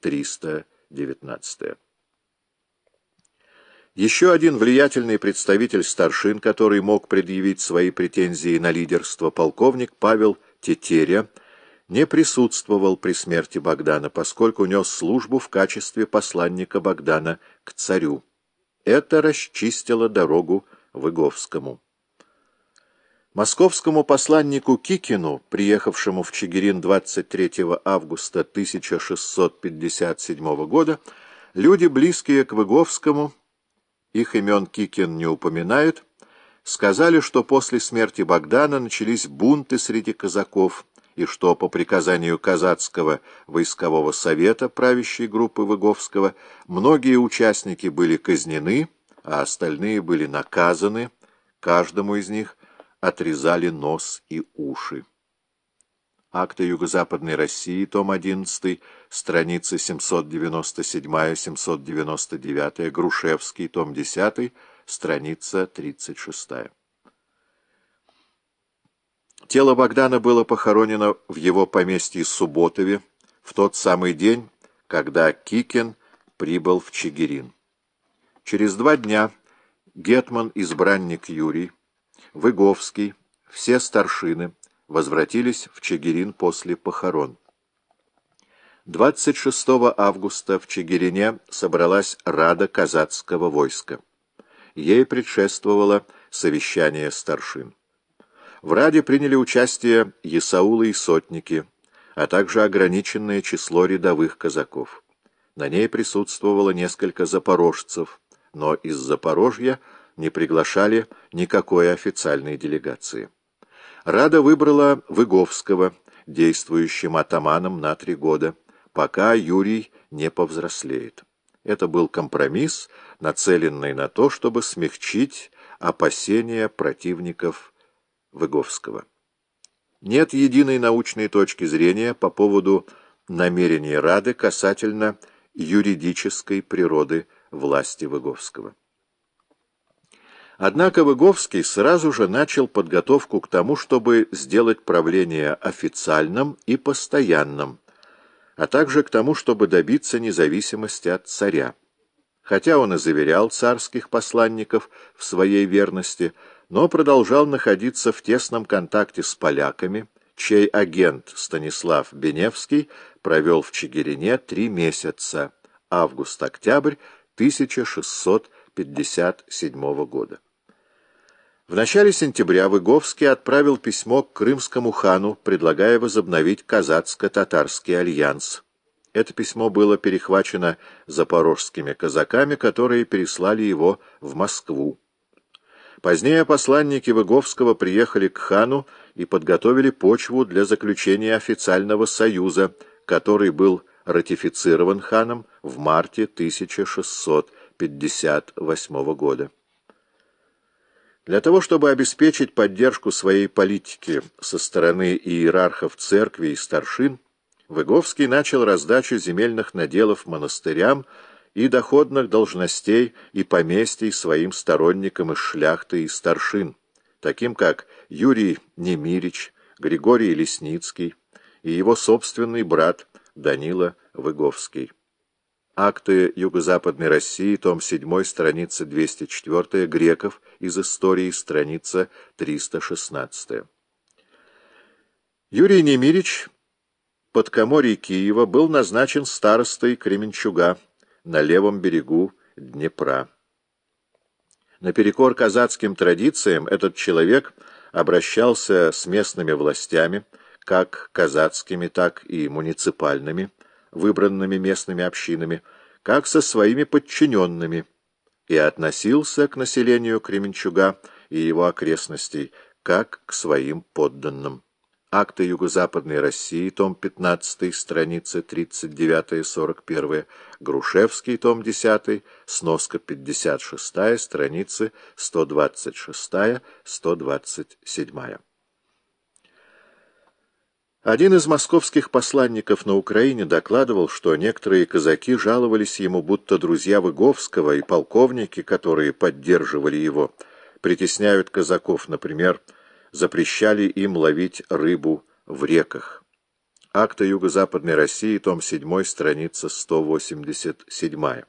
319. Еще один влиятельный представитель старшин, который мог предъявить свои претензии на лидерство, полковник Павел Тетеря, не присутствовал при смерти Богдана, поскольку нес службу в качестве посланника Богдана к царю. Это расчистило дорогу Выговскому. Московскому посланнику Кикину, приехавшему в Чигирин 23 августа 1657 года, люди, близкие к Выговскому, их имен Кикин не упоминает, сказали, что после смерти Богдана начались бунты среди казаков, и что по приказанию Казацкого войскового совета правящей группы Выговского многие участники были казнены, а остальные были наказаны, каждому из них отрезали нос и уши. Акты Юго-Западной России, том 11, страницы 797-799, Грушевский, том 10, страница 36. Тело Богдана было похоронено в его поместье Субботове в тот самый день, когда Кикин прибыл в Чигирин. Через два дня Гетман-избранник Юрий, Выговский, все старшины возвратились в Чигирин после похорон. 26 августа в Чигирине собралась Рада казацкого войска. Ей предшествовало совещание старшин. В Раде приняли участие Есаулы и сотники, а также ограниченное число рядовых казаков. На ней присутствовало несколько запорожцев, но из Запорожья не приглашали никакой официальной делегации. Рада выбрала Выговского, действующим атаманом на три года, пока Юрий не повзрослеет. Это был компромисс, нацеленный на то, чтобы смягчить опасения противников Выговского. Нет единой научной точки зрения по поводу намерений Рады касательно юридической природы власти Выговского. Однако Выговский сразу же начал подготовку к тому, чтобы сделать правление официальным и постоянным, а также к тому, чтобы добиться независимости от царя. Хотя он и заверял царских посланников в своей верности, но продолжал находиться в тесном контакте с поляками, чей агент Станислав Беневский провел в Чигирине три месяца, август-октябрь 1657 года. В начале сентября Выговский отправил письмо к крымскому хану, предлагая возобновить казацко-татарский альянс. Это письмо было перехвачено запорожскими казаками, которые переслали его в Москву. Позднее посланники Выговского приехали к хану и подготовили почву для заключения официального союза, который был ратифицирован ханом в марте 1658 года. Для того, чтобы обеспечить поддержку своей политики со стороны иерархов церкви и старшин, Выговский начал раздачу земельных наделов монастырям и доходных должностей и поместий своим сторонникам из шляхты и старшин, таким как Юрий Немирич, Григорий Лесницкий и его собственный брат Данила Выговский. Акты Юго-Западной России, том 7, страница 204, Греков из истории, страница 316. Юрий Немирич под Коморье Киева был назначен старостой Кременчуга на левом берегу Днепра. Наперекор казацким традициям этот человек обращался с местными властями, как казацкими, так и муниципальными, выбранными местными общинами, как со своими подчиненными, и относился к населению Кременчуга и его окрестностей, как к своим подданным. Акты Юго-Западной России, том 15, страницы 39-41, Грушевский, том 10, сноска 56, страницы 126-127. Один из московских посланников на Украине докладывал, что некоторые казаки жаловались ему, будто друзья Выговского и полковники, которые поддерживали его, притесняют казаков, например, запрещали им ловить рыбу в реках. Акта Юго-Западной России, том 7, страница 187.